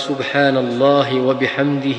سبحان الله وبحمده